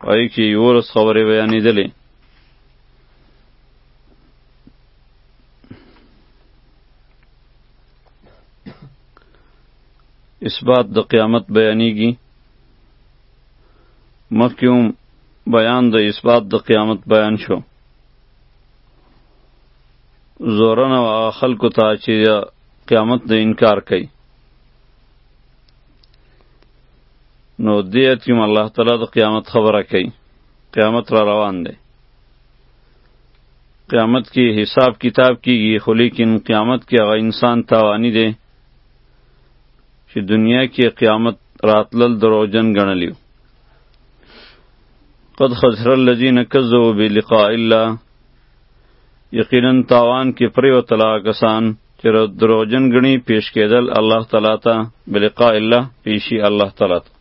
پای کې یولس خبرې بیانېدلې اثبات د قیامت بیانېږي مخکې هم بیان د اثبات د قیامت بیان شو زورنه خلکو ته چې قیامت د انکار کوي نو دې آیت کې الله تعالی د قیامت خبره کوي قیامت را روان دی قیامت کې حساب کتاب کیږي خو لیکن قیامت کې هغه انسان تاوانی دی چې دنیا کې قیامت راتلل دروغجن ګڼلی قد خسر الذین کذبوا بلقاء الله یقینا تاوان کې پریوتلا کسان چې دروغجن ګڼي پیش کېدل الله تعالی ته بلقاء الله پیشي الله تعالی ته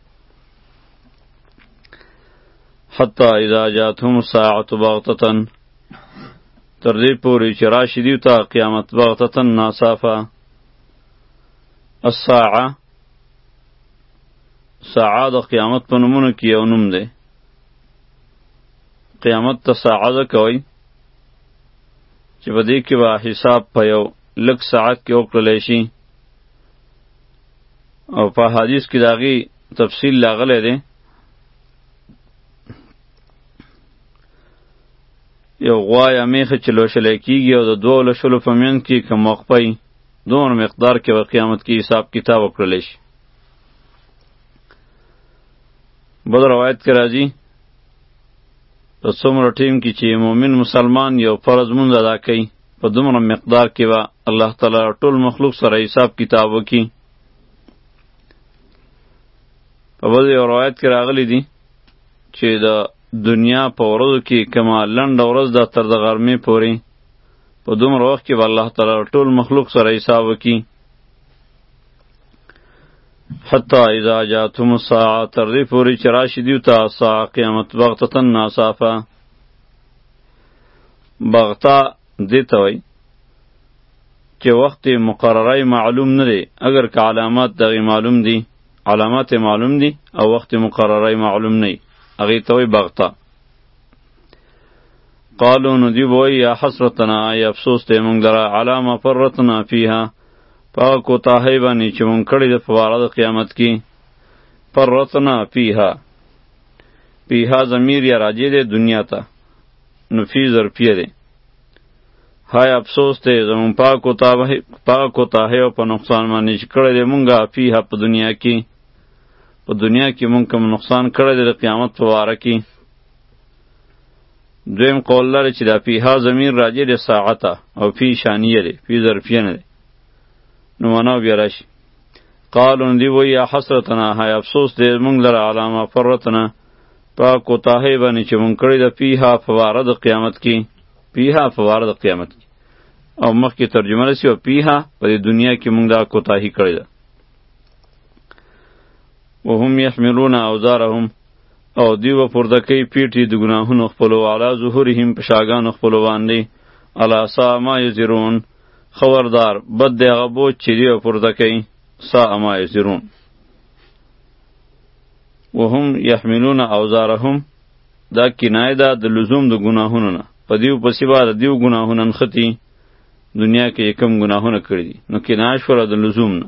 حتی اذا جاتهم ساعت بغتتن تر دې پورې چې راشي دیو ته قیامت بغتتن ناصافه الساعه ساعه د قیامت په نومونو کې یو نوم دی قیامت ته ساعه ده کوي چې په دې کې به حساب په یو لږ ساعت کې وکړلی شي او په حدیث کې د هغې تفصیل راغلی دی یو غوا یا میخه چې لوشلی کیږي او د دوو لشلو په منځ کې که موقپی دومره مقدار کې به قیامت کې حساب کتاب وکړلی شي بل روایت کې راځي په څومره ټیم کې چې مؤمن مسلمان یو فرض مونږ ادا کوي په دومره مقدار کې به الله تعالی ټول مخلوق سره حساب کتاب وکړي په بل یو روایت کې راغلی دي چې د دنیا په ورځو کې کما لنډه ورځ ده تر د غرمې پورې په دومره وخت کې به الله تعالی ټول مخلوق سره حساب وکړي حتی اذا جاتم الساعه تر دې پورې چې راشي دیو ته ساعه قیامت بغتتا ناصافه بغتا دې ته وایي چې وخت مقرره معلوم نه دی اگر که علامات دغه معلوم دي علامات معلوم دي او وخت مقرره معلوم نه هغه ته وایي بغتا قالو نو دی وایي یا حسرتنا یا افسوس ته مونږ لره علامه فرتنا فیها په کوتاهی باندې چې مونږ کړی د فواره د قیامت کې فرتنا فیها فیها ضمیر یا راجع دی دنیا ته نو فی ظرفیه دی های افسوس ته زمون پاک کوتاهی پاک کوتاهی او په نقصان باندې چې کړی دی مونږه فیها په دنیا کې په دنیا کې مونږ کوم نقصان کړی دی د قیامت په واره کې دویم قول لري چې دا پیها ضمیر راجع دی ساعته او فی شانیه دی فی ظرفیه نه دی نو معنا بیا راشي قالون دی وی یا حسرتنا های افسوس دی مونږ لره علامه فرتنا په کوتاهی باندې چې مونږ کړی د پیها فواره د قیامت کې پیها فواره د قیامت کې او مخکې ترجمه رسی او پیها په دنیا کې مونږ دا کوتاهی کړی ده وهم یحملون اوزارهم او دوی به پورته کوي پیټ یې د ګناهونو خپلو علا ظهورهم په شاګانو خپلو باندې الا سا ما یزرون خبردار بد دی هغه بوج چې دوی به پورته کوي سا ما یزرون وهم یحملون اوزارهم دا کنایه ده د لزوم د ګناهونو نه په دیو پسې به د دیو ګناهونه نښتي دنیا کې یې کم ګناهونه کړي دي نو کنایه شوله د لزوم نه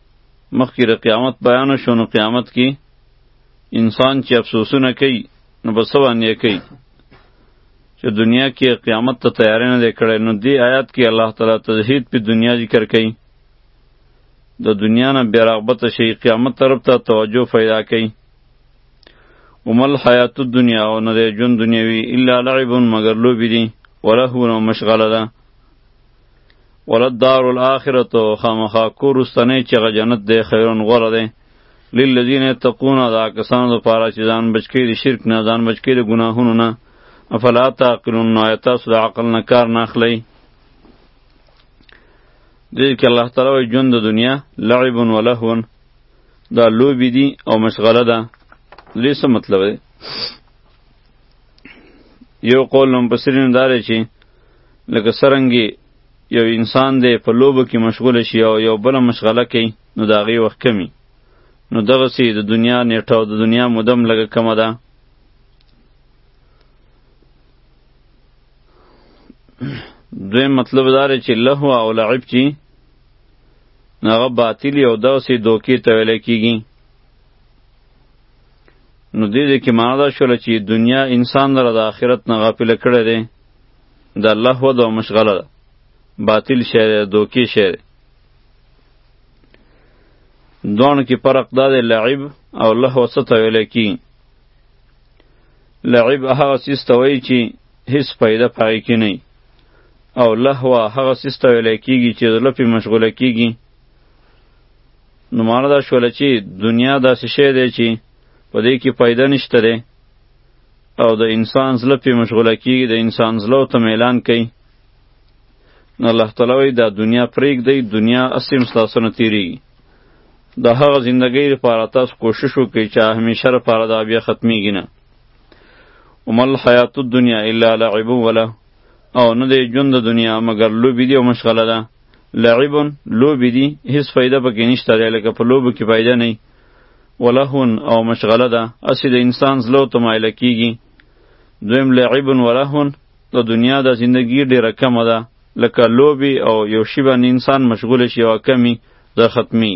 مخکې د قیامت بیان شو نو قیامت کې انسان چې افسوسونه کوي نو په څه باندې کوي چې دنیا کې قیامت ته تیاری نه دی کړی نو دې آیات کې الله تعالی تزهید په دنیا ذکر کوي د دنیا نه بې رغبته شي قیامت طرف ته توجه پیدا کوي ومل حیات الدنیا او نه دی ژوند دنیوي الا لعب مګر لوبې دي ولهو نو مشغله ده ولدار الاخرته خامخا کور رستنی چې غ جنت دی خیرون غوره دی للذین یتقون دا کسانو لپاره چې ځان بچکی د شرک نه ځان بچکی د ګناهونو نه افلا تعقلون نو آیا تاسو د عقل نه کار نه اخلئ دې کې الله تعالی وایي ژوند د دنیا لعب و لهو دا لوبې دي او مشغله ده دې څه مطلب دی یو قول مفسرین دا دی چې لکه سرنګي یو انسان دی په لوبو کې مشغول شي او یو بل مشغله کوي نو د هغې وخت کمی نو دغسې د دنیا نیټه او د دنیا مدم لږه کمه ده دویم مطلب دا دی چې لهو او لعب چې نو هغه باطلي او دغسې دوکې ته ویلی کېږي نو دې دې کې معنا دا شوله چې دنیا انسان لره د آخرت نه غافله کړی دی دا لهو دا مشغله ده باطل شعر دوکی شعر دوان کی پرق دا ده لعب او لهو ستا ویلی کی لعب هغه سیز ته وایي چې هیڅ فایده په هغې کې نه او لهوه هغه سیز ته ویلی کېږي چې زړه پرې مشغوله کېږي نو معنا دا شوله چې دنیا داسې شی دی چې په دې کې فایده نشته دی او د انسان زړه پې مشغوله کېږي د انسان زړه ته میلان کوي نو الله تعالی وایي دا دنیا پرېږدئ دنیا هسې هم ستاسو نه تېرېږي د هغه زندګۍ لپاره تاسو کوشش وکړئ چې همیشه لپاره دا بیا ختمیږي نه وما الحیات الدنیا الا لعب وله او نه دی ژوند د دنیا مګر لوبې دي او مشغله ده لعب لوبې دي هیڅ فایده پکې نشته دی لکه په لوبو کې فایده نه ولهون او مشغله ده اسی د انسان زلو ته مایل کیږي دویم لعب ولهون د دنیا د زندگی ډیره کم ده لکه لوبي او یو شی باندې انسان مشغول شي او کمی د ختمی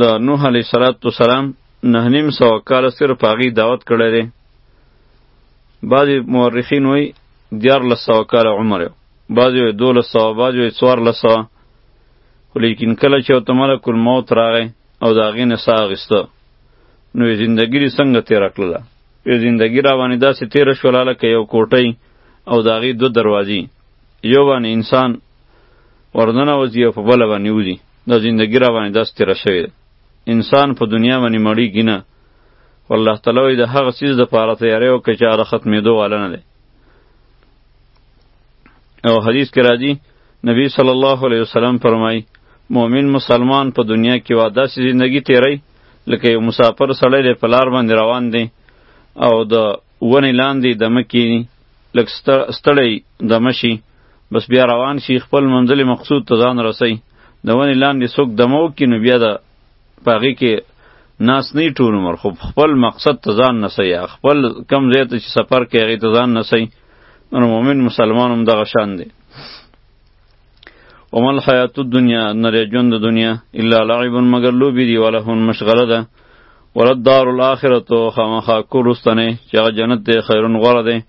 د نوح علیه السلام نه نیم سو کال صرف هغه دعوت کړی دی بعضی مورخین وایي دیارلس سوه کاله عمر یو بعضی وایي دولس سوه بعضی وایي څوارلس سوه خو لیکن کله چې ورته ملک الموت راغی او د هغې نه ساه اخیسته نو یې زندګي دې څنګه تېره کړله یې زندګي را باندې داسې تېره شوله لکه یو کوټۍ او د هغې دوه دروازې یو باندې انسان ورننه وځي او په بله باندې وځي دا زندګي را باندې داسې تېره شوې ده انسان په دنیا باندې مړیږي نه والله تعالی د هغه څیز د پاره تیاری وکړي چې هغه ختمېدو والا نه دی او حدیث کې راځي نبی صلی الله علیه وسلم فرمایي مؤمن مسلمان په دنیا کې وا داسې زندگی تیری لکه یو مسافر سړی دی په لار باندې روان دی او د ونې لاندې دمه کینی لږ ستړی دمه شي بس بیا روان شي خپل منزل مقصود ته ځان رسي د ونې لاندې څوک دمه وکړي نو بیا د په هغې کې ناس نه ټول عمر خو خپل مقصد ته ځان نسی یا خپل کم ځای ته چې سفر کوي هغې ته ځان نسی نو مؤمن مسلمان هم دغه شان دی وما الحیات الدنیا نری ژوند د دنیا الا لعب مگر لوبې دي ولهون مشغله ده ولدار الاخرة خامخا کور رستنې چې هغه جنت دی خیرون غوره دی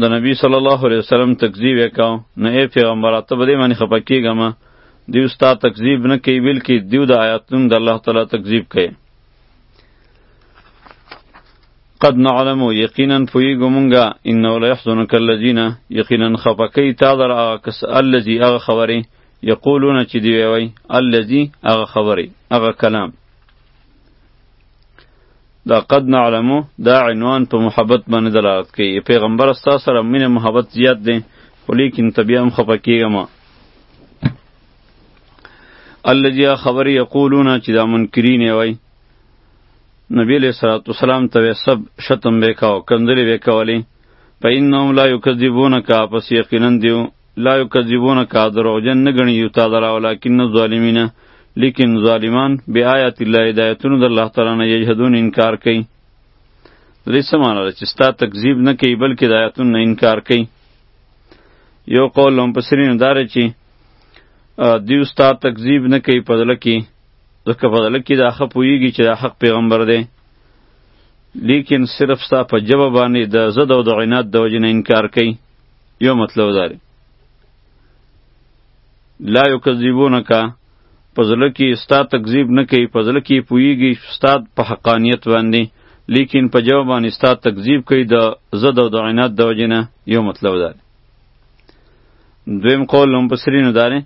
د نبی صلی الله علیه وسلم تکذیب وکاو نه ای پیغمبر ته بده معنی خپکیګم دیو ستا تکذیب نه کوي بلکې دیو د آیاتونو د الله تعالی تکذیب کوي قد نعلم یقینا پویګو مونږه انه لا يحزنك الذين یقینا خفقی تا در هغه کس الذي هغه خبره یقولون چې دی وی الذي هغه خبره هغه کلام دا قد نعلمو دا عنوان په محبت باندې دلالت کوي پیغمبر ستا سره مینه محبت زیات دی خو لیکن ته بیا هم خفه کیږه ما الذي خبر یقولون چې دا منکرین وای نبی علیہ الصلوۃ والسلام ته سب شتم وکاو کندلې وکولې فإنهم لا یکذبونک پس یقینا دیو لا یکذبونک دروغجن نه ګڼي یو تا لره ولکن الظالمین لیکن ظالمان بی آیات الله هدایتونو د الله تعالی نه یجهدون انکار کوي درې سمانه چې ستا تکذیب نه کوي بلکې د آیاتونو نه انکار کوي یو قول هم پسرینو دار چې دیو ستا تکذیب نه کوي په دله کې ځکه په دله کې دا ښه پوهیږي چې دا حق پیغمبر دی لیکن صرف ستا په جواب باندې د زد او د عناد د وجې نه انکار کوي یو مطلب دا دی لا یکذبونک په زړه کې ستا تکذیب نه کوي په زړه کې پوهیږي ستا په حقانیت باندې لیکن په جواب باندې ستا تکذیب کوي د زد او د عناد د وجې نه یو مطلب دا دی دویم قول هم په سرینو دا دی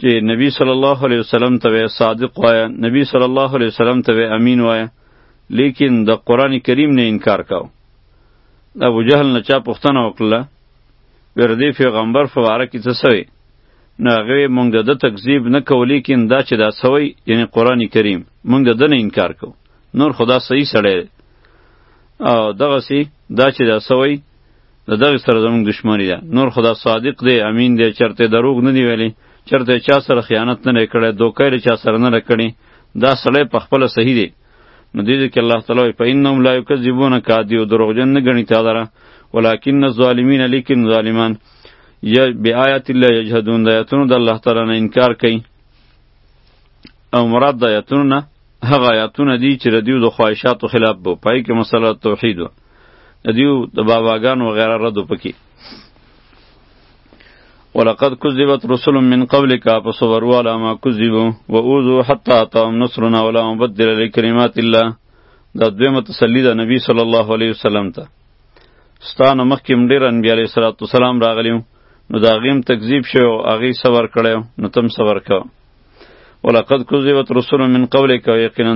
چې نبی صلی الله علیه وسلم ته وایه صادق وایه نبی صلی الله علیه وسلم ته وایه امین وایه لیکن د قرآن کریم نه انکار کاوه د ابو جهل نه چا پوښتنه وکړله ویر دی پیغمبر په باره کې څه سوی نو هغه مونږ د ده تکذیب نه کوو لیکن دا چې دا سوی یعنی قرآن کریم مونږ د ده نه انکار کوو نور خدا صحیح سړی دی او دغسې دا چې دا سوی د دغه سره زمونږ دشمنی ده نور خدا صادق دی امین دی چرته دروغ نه دی ویلی چرته چا سره خیانت نه کړی دوکه چا سره نه کړی دا سړی په خپله صحیح دی نو دې ځکه الله تعالی وایي فانهم لا یکذبونک عادی او دروغجن نه ګڼي تا لره ولکن الظالمین لیکن ظالمان یا بیاات الله یجهدون د آیاتونو د الله تعالی نه انکار کوي او مراد د آیاتونو نه هغه آیاتونه دي چې د دیو د خواهشاتو خلاف بو پای کې مسله توحید و د دیو د باباګان و غیره ردو پکې ولقد كذبت رسل من قبلك فصبروا على ما كذبوا وأوذوا حتى أتاهم نصرنا ولا مبدل لكلمات الله دا دویمه تسلی ده نبی صلی الله علیه وسلم ته ستانه مخکې هم ډېر انبیا علیه صلات وسلام راغلي نو د هغې هم تکذیب شوی او هغې صبر کړی نو ته هم صبر کوه ولقد کذبت رسول من قبلک یقینا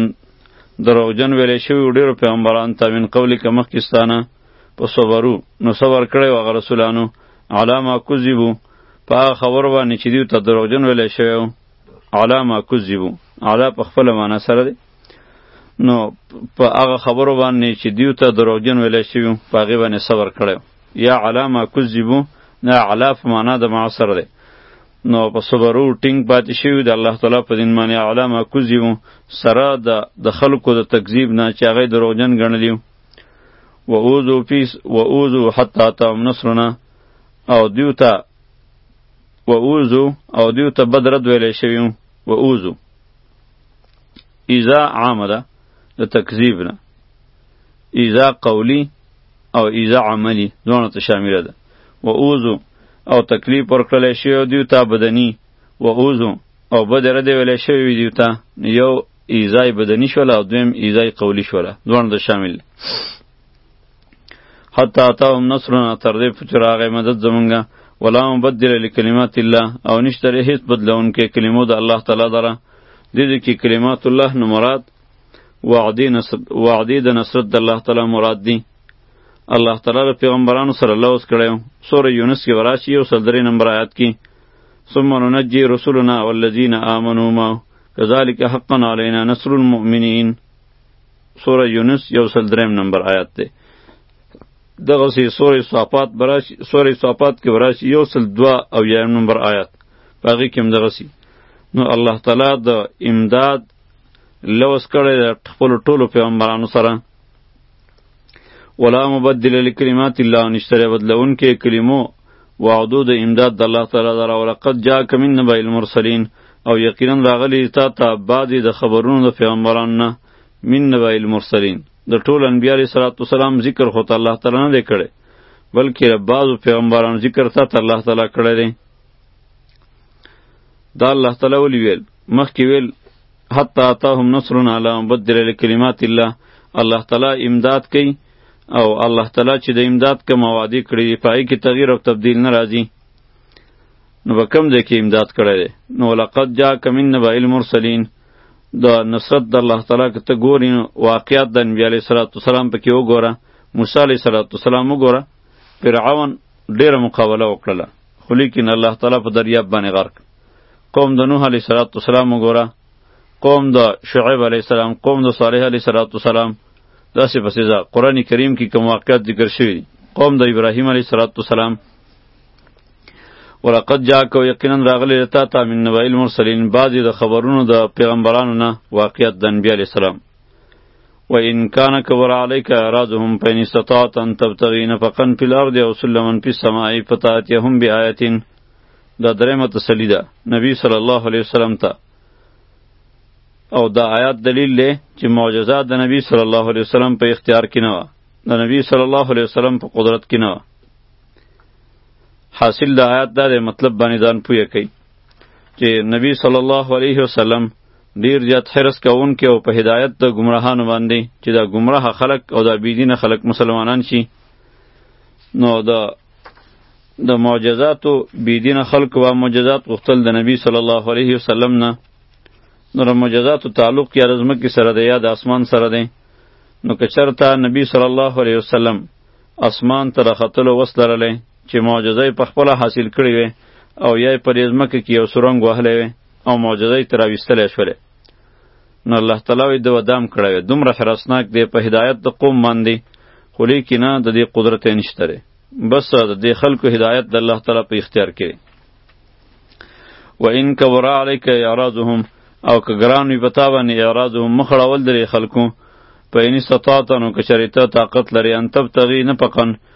دروغجن ویلی شوي ډېرو پیغمبرانو ته من قبلک مخکې ستانه په صبرو نو صبر کړی و هغه رسولانو علامه کذبو په هغه خبرو باندې چې دیو ته دروغجن ویلی شوی و علامه کذبو علا په خپله معنا سره دی نو په هغه خبرو باندې چې دیو ته دروغجن ویلی شوی و په هغې باندې صبر کړی یا علامه کذبو نه علا په معنا د ما سره دی نو په صبرو ټینګ پاتې شوی د الله تعالی په دین باندې علامه کذبو سره د خلکو د تکذیب نه چې هغه دروغجن ګڼلی و اوزو پیس و اوزو حتی تام نصرنا او دیو ته و اوزو او دیو ته بد رد ویلی شویو و اوزو ایزا عامه ده د تکذیب نه ایزا قولی او ایزا عملی دواړو ته شامله ده و اوزو او تکلیف ورکړلی شوی دیو ته بدنی و اوزو او بد رد ویلی شوی دیو ته یو ایزای بدنی شوله او دویم ایزای قولی شوله دوان د شامل حتی اتاهم نصرنا تر دې پچ راغې مدد زمونږه ولا مبدل لکلمات الله او نشتر هیڅ بدلون کې کلمو د الله تعالی دره دې دې کې کلمات الله نو مراد وعدی نصر وعدی د نصرت د الله تعالی مراد دی الله تعالی له پیغمبرانو سره الله اوس کړو سوره یونس کې وراشي او سلدرې نمبر آیات کې ثم ننجي رسلنا والذین آمنوا معه کذالک حقا علینا نصر المؤمنین سوره یونس یو سل دریم نمبر آیات ده دغه سی سوره صافات براش سوره صافات کې براش یو سل دوا او یم نمبر آیات باقی کوم دغه سی نو الله تعالی د امداد لوس کړی د خپل ټولو پیغمبرانو سره ولا مبدل لکلمات الله نشتره بدلون کې کلمو وعدو د امداد د الله تعالی دره ولقد جاءک من نبأ المرسلین او یقینا راغلی تا ته بعد د خبرونو د پیغمبرانو نه من نبأ المرسلین د ټول انبیاء علیه صلوات و سلام ذکر خو ته الله تعالی نه کړي بلکې بعض پیغمبرانو ذکر ته الله تعالی کړی دی دا الله تعالی ولي ویل مخکې ویل حتی اتاهم نصرنا لا مبدل لکلمات الله الله تعالی امداد کوي او الله تعالی چې د امداد کوم وعده کړی دی پای کې تغییر او تبدیل نه راځي نو به کم ځای کې امداد کړی دی نو لقد جا کمن نبا المرسلین د نصرت د الله تعالی که ته ګورې نو واقعات د انبیا علیه صلات وسلام پکې وګوره موسی علیه صلات وسلام وګوره فرعون ډیره مقابله وکړله خو لیکن الله تعالی په دریاب باندې غرق قوم د نوح علیه السلام وګوره قوم د شعیب علیه السلام قوم د صالح علیه السلام داسې پسې ځه قرآن کریم کې کوم واقعات ذکر شوي دي قوم د ابراهیم علیه السلام ولقد جاءک یقینا راغلی تا تا من نبی المرسلین بعضی د خبرونو د پیغمبرانو نه واقعیت د انبیاء علیه السلام و ان کان کبر علیک اعراضهم فین استطاعت ان تبتغی نفقا فی الارض او سلما فی السماء فتاتهم بآیتین دا درېمه تسلی ده نبی صلی الله علیه وسلم ته او دا آیات دلیل دی چې معجزات د نبی صلی الله علیه وسلم په اختیار کې نه وه د نبی صلی الله علیه وسلم په قدرت کې نه وه حاصل د آیات دا دی مطلب باندې ځان پوهه کوي چې نبی صلی الله علیه وسلم ډیر زیات حرس کوونکی او په هدایت د ګمراهانو باندې چې دا ګمراه خلک او دا بیدینه خلک مسلمانان شي نو د د معجزاتو بيدینه خلق و معجزات غختل د نبی صلی الله علیه وسلم نه نو د معجزاتو تعلق یا رزمه کې سره دی یا د اسمان سره دی نو که چرته نبی صلی الله علیه وسلم اسمان ته راختلو وس لرلی چې معجزه یې پخپله حاصل کړې وي او یا یې په دې ځمکه کې یو سرنګ وهلی وي او معجزه یې ترې راویستلی شولې نو الله تعالی وی د ودام کړی وی دومره حراسناک دی په هدایت د قوم باندې خو لیکنه د دې قدرت نشته دی بس د دې خلکو هدایت د الله تعالی په اختیار کې و ان کبر علیک اعراضهم او که ګران وي په تا باندې اعراضهم مخړول درې خلکو په ان استطاعت نو که چېرې ته طاقت لرې ان تبتغي نه پقن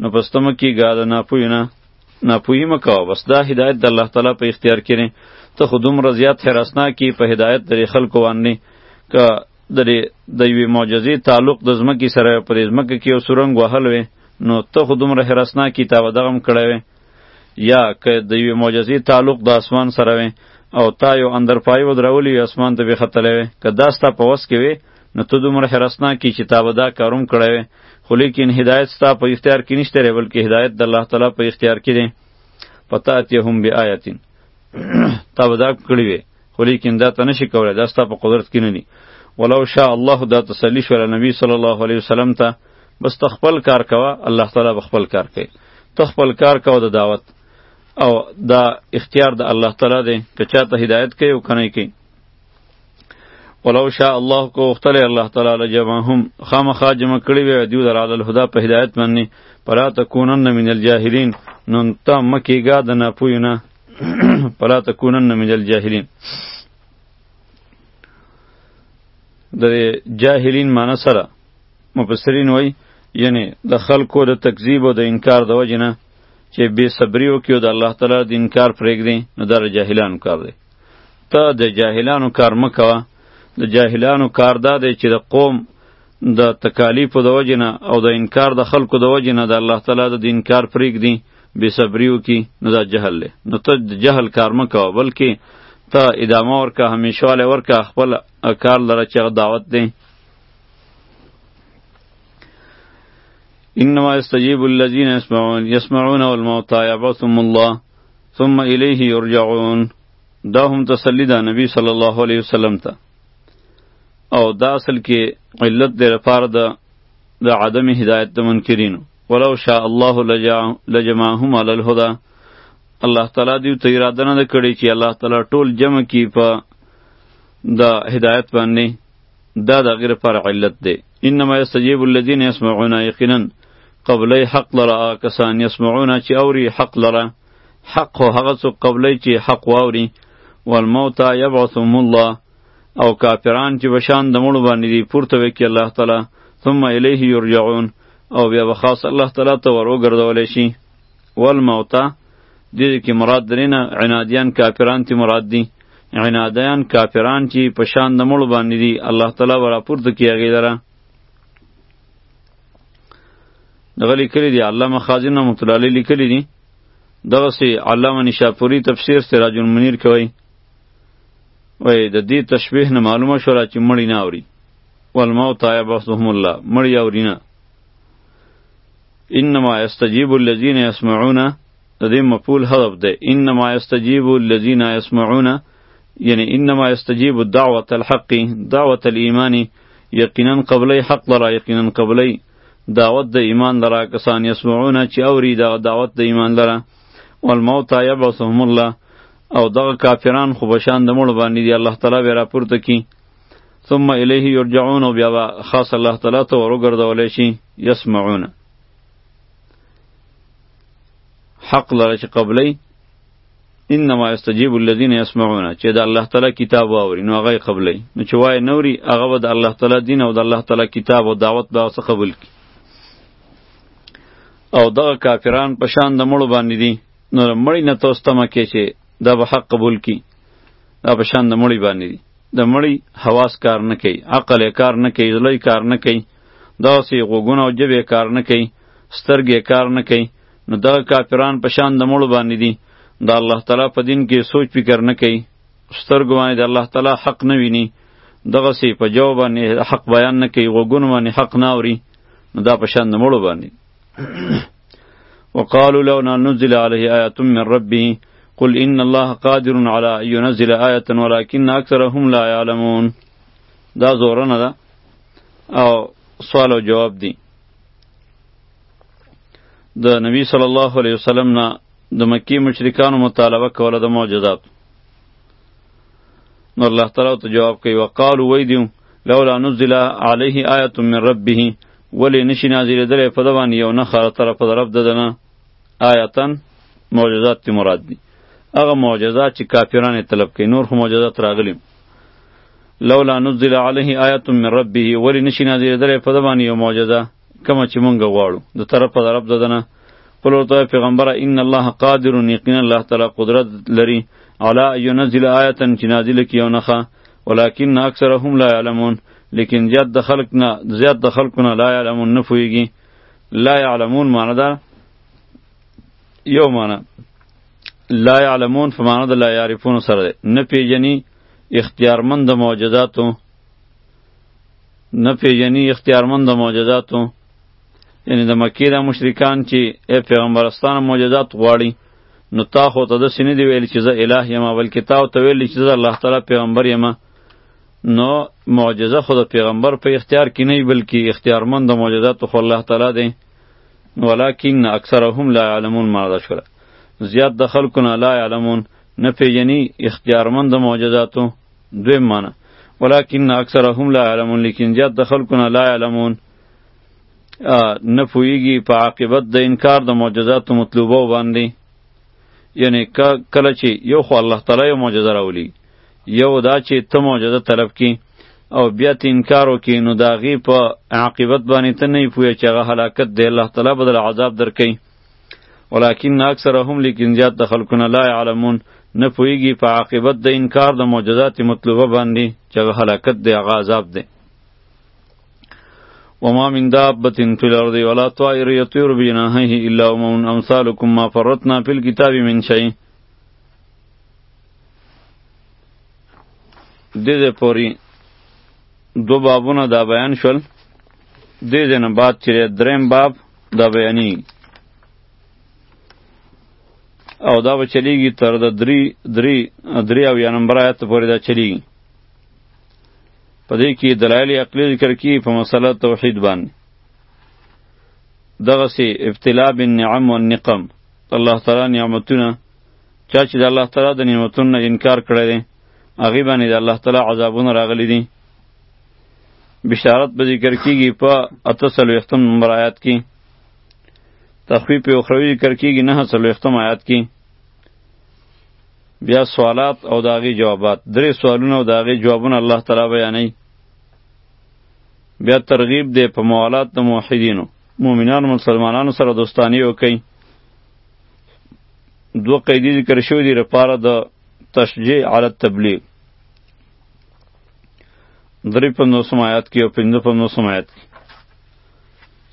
نو پس ته مه کېږه د ناپوهیو نه ناپوهي مه کوه بس دا هدایت د الله تعالی په اختیار کې دی ته خو دومره زیات حراسناک یې په هدایت درې خلکو باندې که درې د یوې معجزې تعلق د ځمکې سره په دې ځمکه کې یو سرنګ وهل وی نو ته خو دومره حراسناک یې تا به دغه هم کړی وی یا که د یوې معجزې تعلق د اسمان سره وی او تا یو اندرپای ودرولی وی اسمان ته به ختلی وی که دا ستا په وس کې وی نو ته دومره حرسناک کی چې تا به دا کاروم کړی وی خو لیکن هدایت ستا په اختیار کې نشته دی بلکې هدایت د الله تعالی په اختیار کې دی پتا اتیهم بیااتین تا به دا کړی وی خو لیکن دا ته نشي کولای دا ستا په قدرت کې نه دی ولو شاء الله دا تسلی شو نبی صلی الله علیه وسلم ته بس تخپل کار کوه الله تعالی بخپل کار کوي تخپل کار کوه د دعوت او دا اختیار د الله تعالی دی که چاته هدایت کوي او کنه کوي ولو شاء الله کو اختلی الله تعالی لجمعهم خامخا جمع کړی وی دیو در علی الهدى په هدایت باندې پلا تکونن من الجاهلین نن ته مکیګا د نه پوینه پلا تکونن من الجاهلین د جاهلین معنی سره مفسرین وای یعنی د خلکو د تکذیب او د انکار د وجنه چې بے صبری وکیو د الله تعالی د انکار پرېږدي نو دا جاهلان کار دی ته د جاهلانو کار مکوه د جاهلانو کار دا دی چې د قوم د تکالیفو د وجې نه او د انکار د خلکو د وجې نه د الله تعالی د دین کار پرېږدي بې صبري وکړي نو دا جهل دی نو ته د جهل کار مه کوه بلکې ته ادامه ورکه همیشوالی ورکه خپل کار لره چې هغه دعوت دی انما استجیب الذین یسمعون یسمعون والموتى یبعثهم الله ثم الیه یرجعون دا هم تسلی ده نبی صلی الله علیه وسلم ته او دا اصل کې علت دی لپاره ده د عدم هدایت د منکرینو ولو شاء الله لجمعهم علی الهدى الله تعالی دیو ته اراده نه کړی چې الله تعالی ټول جمع کی په د هدایت باندې دا د غیر پر علت دی انما یستجیب الذین یسمعون یقینا قبلی حق لرا کسان یسمعون چې اوري حق لرا حق خو هغه څوک قبلی چې حق واوري والموتى یبعثهم الله او کافران چې بشان د مړو باندې دی پورته وکي الله تعالی ثم الیه یرجعون او بیا به خاص الله تعالی ته ور وګرځول شي والموتى دې کې مراد درینه عنادیان کافران تی مراد دي عنادیان کافران چې په شان د مړو باندې دي الله تعالی به راپورته کړي هغې لره دغه لیکلي دي علامه خازن رحمت الله علیه لیکلي دي دغسې علامه نشاپوري تفسیر سراج المنیر کوي وای د دې تشبیه نه معلومه شوله چې مړی نه اوري والموت یبعثهم الله مړی اوري نه انما یستجیب الذین یسمعون د دې مفعول حذف ده انما یستجیب الذین یسمعون یعنی انما یستجیب الدعوه الحق دعوه الايمان یقینا قبلی حق لرا یقینا قبلی دعوت د ایمان لرا کسان یسمعون چې اوری دا دعوت د ایمان لرا والموت یبعثهم الله او دغه کافران خو بشان د مړو باندې دی الله تعالی به راپورته کی ثم الیه یرجعون او بیا خاص الله تعالی ته ورګرځول شي یسمعون حق لره چې قبلې انما استجیب الذين يسمعون چې د الله تعالی کتاب واوري نو هغه قبلې نو چې وای نوري هغه به د الله تعالی دین او د الله تعالی کتاب او دعوت به څه قبول کی او دغه کافران په شان د مړو باندې دي نو مړی نه توستمه کې چې دا به حق قبول کی دا په شان د مړی باندې دي د مړی حواس کار نه کوي عقل یې کار نه کوي زړه یې کار نه کوي دغسې یې غوږونه او ژبه یې کار نه کوي سترګې یې کار نه کوي نو دغه کافران په شان د مړو باندې دي د الله تعالی په دین کې سوچ فکر نه کوي سترګو باندې د الله تعالی حق نه ویني دغسې په جو باندې حق بیان نه کوي غوږونو باندې حق نه اوري نو دا په شان د مړو باندې وقالوا لو نزل عليه آية من ربه قل ان الله قادر على ان ينزل آية ولكن اكثرهم لا يعلمون دا زورنه ده او سوال او جواب دی د نبی صلی الله علیه وسلم نه د مکی مشرکانو مطالبه کوله د معجزات نو الله تعالی ته جواب کوي وقالو وای دیو لولا نزل علیه آیه من ربه ولی نشی نازل دره په دوان یو نه خره طرف په رب ددنه آیتن معجزات تی مراد دی هغه معجزات چې کافران طلب کوي نور خو معجزات راغلی لولا نزل علیه آیه من ربه ولی نشی نازل دره په دوان یو معجزه کومه چې مونږ غواړو د طرف په طرف ددنه قل ورته پیغمبره ان الله قادر یقینا الله تعالی قدرت لري علی ينزل آیه چې نازل کی یو نخه ولکن اکثرهم لا يعلمون لیکن زیاد د خلق نه زیاد د خلق نه لا يعلمون نه پوهیږي لا يعلمون معنی دا یو معنی لا يعلمون په معنی د لا يعرفون سره نه پیژني اختیارمند معجزاتو نه پیژني اختیارمند معجزاتو یعنی د مکې د مشرکان چې ای پیغمبر ستانه معجزات غواړي نو تا خو ته داسې نه دی ویل چې زه اله یم بلکې تا ورته ویل چې زه د الله تعالی پیغمبر یم نو معجزه خو د پیغمبر په اختیار کې نه بلکې اختیارمند د معجزاتو خو الله تعالی دی ولکن اکثرهم لا یعلمون مرده شوله زیات د خلکو نه لا یعلمون نه پیژني اختیارمند د معجزاتو دویم معنی ولکن اکثرهم لا علمون لیکن زیات د خلکو نه لا علمون نه پویږي په عاقبت د انکار د معجزات مطلوبه باندې یعنی کله چې یو خو الله تعالی یو معجزه راولي یو دا چې ته معجزه طلب کی او بیا ته انکار وکې نو د هغې په عاقبت باندې ته نه پوهې چې هغه هلاکت دی الله تعالی به در عذاب درکوي ولكن اکثرهم لیکن زیات د خلکونه لا يعلمون نه پوهیږي په عاقبت د انکار د معجزات مطلوبه باندې چې هغه هلاکت دی هغه عذاب دی وما من دابة في الأرض ولا طائر يطير بجناحيه إلا أمم أمثالكم ما فرطنا في الكتاب من شيء دې پوری دو بابونه دا بیان شول دې نه بعد چې دریم باب دا بیانی او دا به چلیږي تر د درې درې درې او یا نمبر آیات پورې دا چلیږي په دې کې دلایل عقلی ذکر کی په مسله توحید باندې دغه سي ابتلا بالنعم والنقم الله تعالی نعمتونه چا چې د الله تعالی د نعمتونو انکار کړی دی هغه باندې د الله تعالی عذابونه راغلي دي بشارت به ذکر کیږي په اتسل وختم نمبر آیات کې تخفیف اخروی ذکر کیږي نه سل وختم آیات کې بیا سوالات او داغي جوابات درې سوالونه او داغي جوابونه الله تعالی بیانوي بیا ترغیب دی په موالات د موحدینو مؤمنانو مسلمانانو سره دوستانی وکړي دو قیدی ذکر شوی دی لپاره د تشجیع علی التبلیغ درې پنځوسم آیات کې او پنځه پنځوسم آیات کې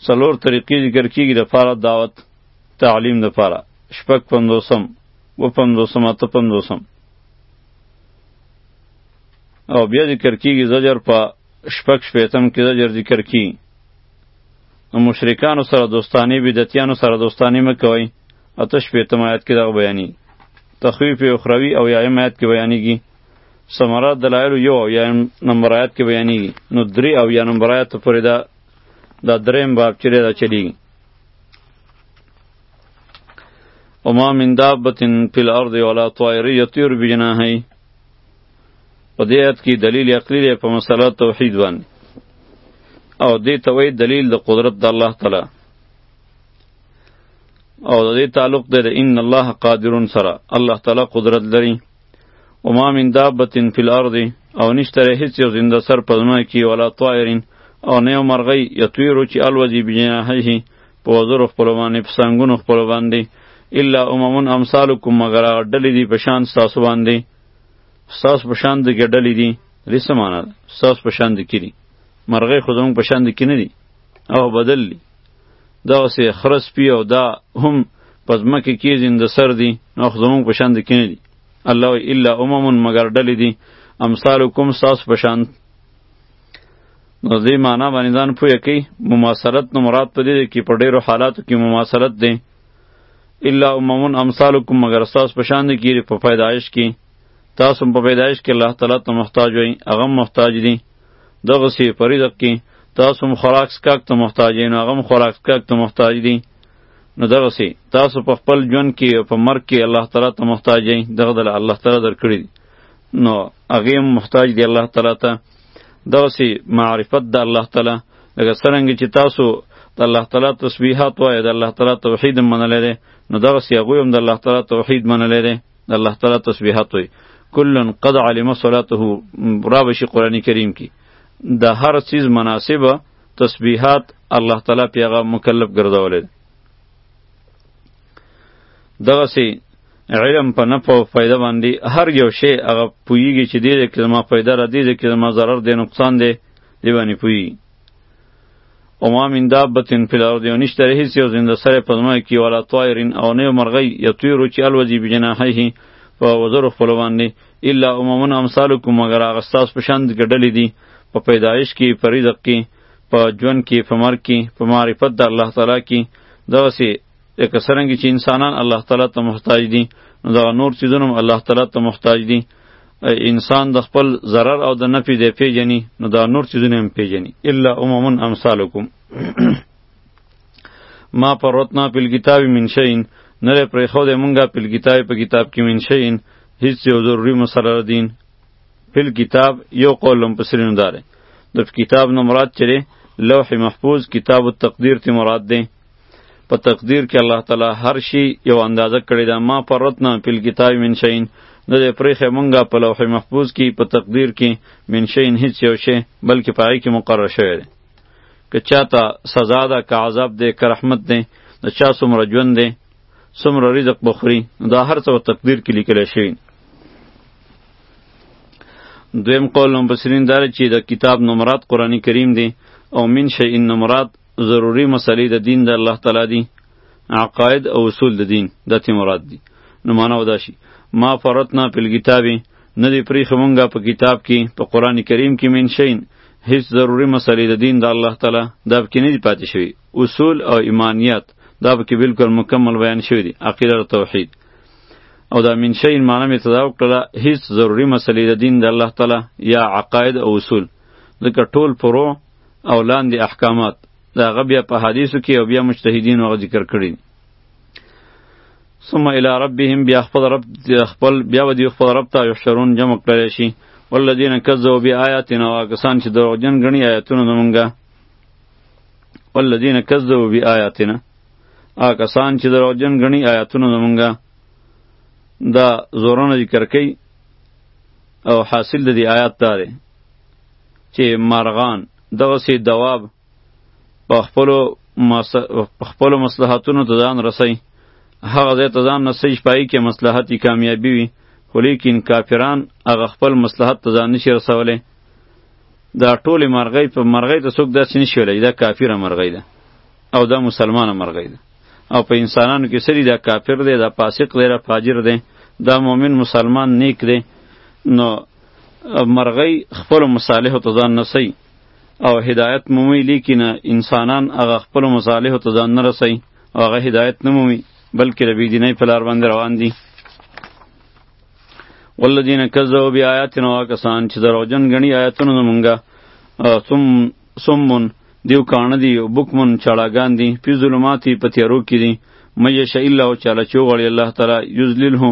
څلور طریقې ذکر کېږي د پاره دعوت تعلیم د پاره شپږ پنځوسم و پنځوسم اته پنځوسم او بیا ذکر کېږي زجر په شپږ شپېتم کې زجر ذکر کېږي نو مشرکانو سره دوستانې بدعتیانو سره دوستانې مه کوئ اته شپېتم آیات کې دغه بیانېږي تخویف اخروي او یایم آیات کې بیانېږي ثمره دلایل یو او یا نمبر آیات کې بیانېږي نو درې او یا نمبر آیات پورې دا دا دریم باب چې دا چلیږي وما من دابة في الأرض ولا طائر يطير بجناحي په دې آیت کې دلیل عقلی دی په مسله توحید باندې او دې ته وایي دلیل د قدرت د الله تعالی او د دې تعلق دی ان الله قادر سره الله تعالی قدرت لري و ما من دابت فی الارض او نشتره هیڅ یو زنده سر په ځمکه کې ولا طائرین او نه یو مرغۍ یطویرو چې الوځي بجناحیه په وزرو خپلو باندې په څنګونو خپلو باندې الا اممون امثالکم مګر هغه ډلې دي په شان ستاسو باندې ستاسو په شان د ډلې دي دې څه معنا ده ستاسو په شان د کې دي مرغۍ خو زموږ په شان د کې نه دي او بدل دي دغسې خره سپي او دا هم په ځمکې کې زنده سر دي نو خو زمونږ په شان دي کې نه دي الله وایي الا امم مګر ډلې دي امثالکم ستاسو په شان نو دې معنا باندې ځان پوه کوي مماثلت نو مراد په دې کې په ډیرو حالاتو کې مماثلت دی الا اممون امثالکم مگر تاسو په شان دي کې په پیدایش کې تاسو په پیدایش کې الله تعالی ته محتاج وي هغه محتاج دي دغسې په رزق کې تاسو هم خوراک څښاک ته محتاج یې نو هغه هم خوراک څښاک ته محتاج دي نو دغسې تاسو په خپل ژوند کې او په مرګ کې الله تعالی ته محتاج یې دغه دله الله تعالی درکړي دي نو هغې هم محتاج دي الله تعالی ته دغسې معرفت د الله تعالی لکه څرنګه چې تاسو د الله تعالی تسبیحات وایې د الله تعالی توحید هم منلی دی نو دغسې هغوی هم د الله تعالی توحید منلی دی د الله تعالی تسبیحات وي کلن قد علم صلاته را بشي قران کریم کې د هر چیز مناسب تسبیحات الله تعالی پیغه مکلف ګرځولې دغه سي علم په نه په فایده باندې هر یو شی هغه پویږي چې دې کې ما فایده را دې کې ما ضرر دې نقصان دې دی باندې پویږي او ما من دابتن فی الارض او نشته ری هیڅ یو زنده سره په ځمکه کې ولا طایرین او نه مرغی یطیرو چې الوځي بجناحیه په وزرو خپلو باندې الا اممن امثالکم مګر هغه ستاسو په شان ګډلې دي په پیدایش کې په رزق کې په ژوند کې په مرګ کې په معرفت د الله تعالی کې دغسې لکه څرنګه چې انسانان الله تعالی ته محتاج دي نو دا نور چیزونه هم الله تعالی ته محتاج دي انسان د خپل ضرر او د نفع دی پیژني نو دا نور چیزونه هم پیژني الا اممن امثالکم ما پرتنا پل کتاب من شین نه پرې خو د مونږه پل کتاب په کتاب کې من شین هیڅ یو ضروری مسله دین پل کتاب یو قولم پسرینو داره د کتاب نه مراد چره لوح محفوظ کتاب التقدیر تی مراد دی په تقدیر کې الله تعالی هر شی یو اندازه کړی دا ما پرتنا په کتاب من شین نه د پرېخه مونږه په لوح محفوظ کې په تقدیر کې من شین هیڅ یو شی بلکې پای کې مقرر شوی دی که چاته سزا ده که عذاب دی که رحمت دی د چا څومره ژوند دی څومره رزق بخوري دا هر څه تقدیر کې لیکل شوی دویم قول مبصرین داره چې د کتاب نمرات قرآن کریم دی او من شیء نمرات ضروري مسلې د دین د الله تعالی دي عقاید او اصول د دین د تی مراد دي نو معنا ودا شي ما فرتنا په کتاب نه دی پری خمونګه په کتاب کې په قران کریم کې من شین هیڅ ضروري مسلې د دین د الله تعالی دا کې نه دی پاتې شوی اصول او ایمانیت دا به کې بالکل مکمل بیان شوی دی عقیده توحید او دا من شین معنی می تدا وکړه هیڅ ضروری مسلې د دین د الله تعالی یا عقاید او اصول ځکه ټول فروع او لاندې احکامات دا هغه بیا په حدیثو کې او بیا مجتهدین هغه ذکر کړي ثم الى ربهم بیا خپل رب خپل بیا ودی خپل رب ته یحشرون جمع کړل شي والذین کذبوا بیااتنا واکسان چې دروغجن غني آیاتونه زمونږه والذین کذبوا بیااتنا آکسان چې دروغجن غني آیاتونه زمونږه دا زورونه ذکر کوي او حاصل د دې آیات داره چې مرغان دغه سي دواب په خپل په خپل مصلحتونو ته ځان رسي هغه ځای ته ځان نسي پای کې مصلحت کامیابی وي خو لیکن کافران هغه خپل مصلحت ته ځان نشي رسولی دا ټول مرغۍ په مرغۍ ته څوک داسې نشي ویلی دا کافره مرغۍ ده او دا مسلمانه مرغۍ ده او په انسانانو کې سری دا کافر دی دا فاسق دی دا فاجر دی دا مؤمن مسلمان نیک دی نو مرغۍ خپلو مصالحو ته ځان نسی او هدایت مومي لیکن انسانان هغه خپلو مصالحو ته ځان نه رسی او هغه هدایت نه مومي بلکې د بېدینۍ په لار باندې روان دي والذین کذبوا بآیاتنا هغه کسان چې دروغجن ګڼي آیاتونه زمونږه ثم ثمون دیو کانه دی او بکمن چړاګان دی پی ظلماتی په تیارو کې دی مې شاء الله چاله چو غړی الله تعالی یذلله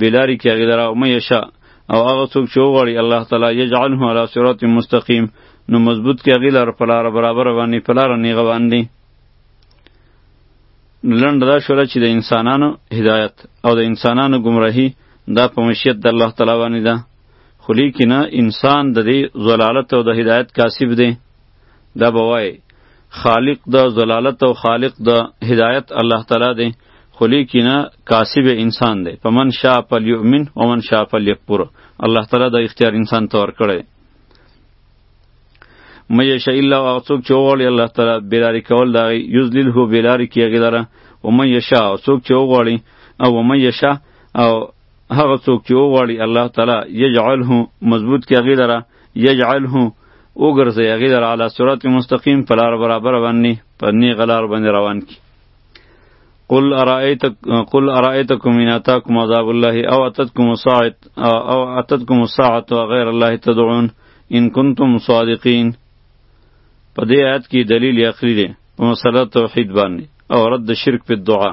بلاری کې غیدرا مې شاء او هغه څوک چې وغواړي الله تعالی یجعله علی صراط مستقیم نو مضبوط کې هغې لاره په لاره برابر باندې په لاره نیغه باندې نو لنډه دا شوله چې د انسانانو هدایت او د انسانانو ګمراهي دا په مشیت د الله تعالی باندې ده خو لیکنه انسان د دې ضلالت او د هدایت کاسب دی دا به وای خالق د ضلالت او خالق د هدایت الله تعالی دی خو لیکنه کاسب انسان دی په من شا فلیؤمن و من شا فلیکفر الله تعالی د اختیار انسان ته ورکړی مې شي الله او څوک چې وغواړي الله تعالی بلاری کول دا یذلیل هو بلاری کیږي لره و مې شا څوک چې وغواړي او مې شا او هغه څوک چې وغواړي الله تعالی یجعله مضبوط کې هغې لره یجعله وګرځي هغې لره علی صراط مستقیم په لار برابر باندې په نیغه لار باندې روان کړي قل ارائیتک قل ارائیتکم ان اتاکم عذاب الله او اتتکم الساعه او اتتکم الساعه غیر الله تدعون ان کنتم صادقین په دې آیت کې دلیل عقلی دی په مسله توحید باندې او رد شرک په دعا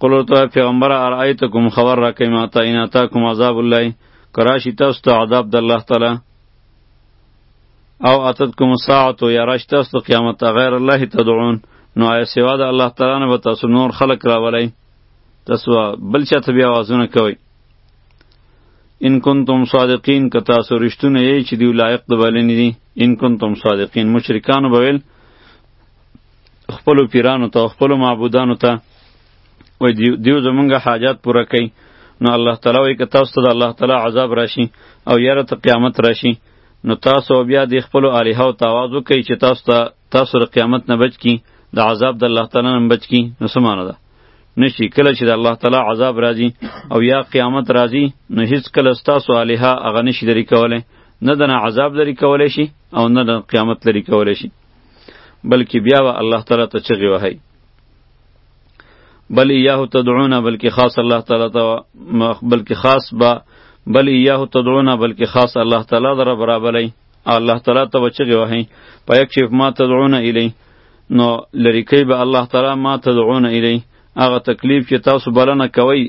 قلو ته پیغمبر ارایتکم خبر را کوي ماته ان اتاکم عذاب الله کراشی تاسو ته عذاب د الله تعالی او اتتکم ساعت یا راش تاسو ته قیامت غیر الله تدعون نو آیا سوا د الله تعالی نه به تاسو نور خلق راولئ تاسو بل چاته بیا وازونه کوئ ان کنتم صادقین که تاسو رښتونه یی چې دی لایق د بلنې دي ان کنتم صادقین مشرکان به ویل خپلو پیرانو ته خپلو معبودانو ته وای دیو زمونږ حاجات پوره کوي نو الله تعالی وای که تاسو ته د الله تعالی عذاب راشي او یاره ته قیامت راشي نو تاسو بیا د خپل الها او تواز وکي چې تاسو ته تاسو د قیامت نه بچ کی د عذاب د الله تعالی نه بچ کی نو سمانه ده نشي کله چې د الله تعالی عذاب راځي او یا قیامت راځي نو هیڅ کله تاسو الها اغه نشي لري کوله نه د عذاب لري کوله شي او نه د قیامت لري کوله شي بلکې بیا به الله تعالی ته چغې وهئ بل ایاه تدعون بلکې خاص الله تعالی ته بلکې خاص به بل ایاه تدعون بلکې خاص الله تعالی دره برابرئ الله تعالی ته به چغې وهئ په یکشف ما تدعون الی نو لرې کوي به الله تعالی ما تدعون الی هغه تکلیف چې تاسو بلنه کوئ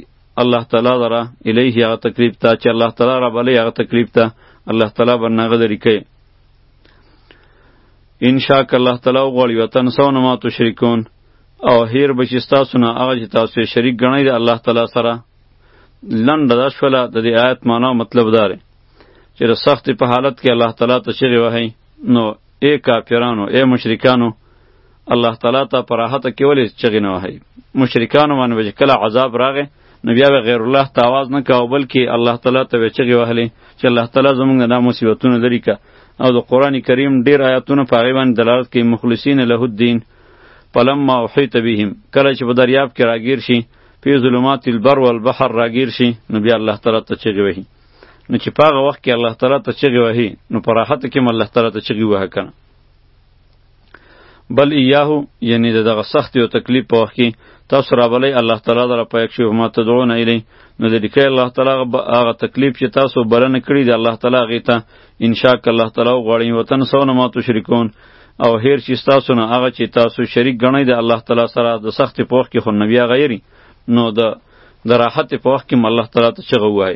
الله تعالی دره الیه هغه تکلیف ته چې الله تعالی را بلئ هغه تکلیف ته الله تعالی به نغه لرې کوي ان شاء الله تعالی غوړی وطن سو نه ما تشریکون او هیر بچی تاسو نه هغه چې تاسو شریک غنی د الله تعالی سره لنډ دا شوله د دې آیت معنا مطلب دار چې د سخت په حالت کې الله تعالی ته چیغه وهی نو اے کافرانو اے مشرکانو الله تعالی ته په راحته کې ولې چغې نه وهئ مشرکانو باندې به چې کله عذاب راغی نو بیا به غیر الله ته آواز نه کاوه بلکې الله تعالی ته به چغې وهلې چې الله تعالی زموږ نه دا مصیبتونه لرې که او د قرآن کریم ډیر آیاتونه په هغې باندې دلالت کوي مخلصین له الدین فلما احیط بهم کله چې په دریاب کې راګیر شي فی ظلمات البر والبحر راګیر شي نو بیا الله تعالی ته چغې وهي نو چې په هغه وخت کې الله تعالی ته چغې وهي نو په راحت کې هم الله تعالی ته چغې وهه کنه بل ایاهو یعنی د دغه سخت او تکلیف په وخت کې تاسو رابلې الله تعالی در په یک شی ما تدعون الی نو د لیکه الله تعالی هغه تکلیف چې تاسو بلنه کړی دی الله تعالی غی ته ان شاء الله تعالی غواړي وطن سو نه ما تو شریکون او هیر چې تاسو نه هغه چې تاسو شریک غنی دی الله تعالی سره د سخت په وخت کې خو نبی غیری نو د د راحت په وخت کې الله تعالی ته چغه وای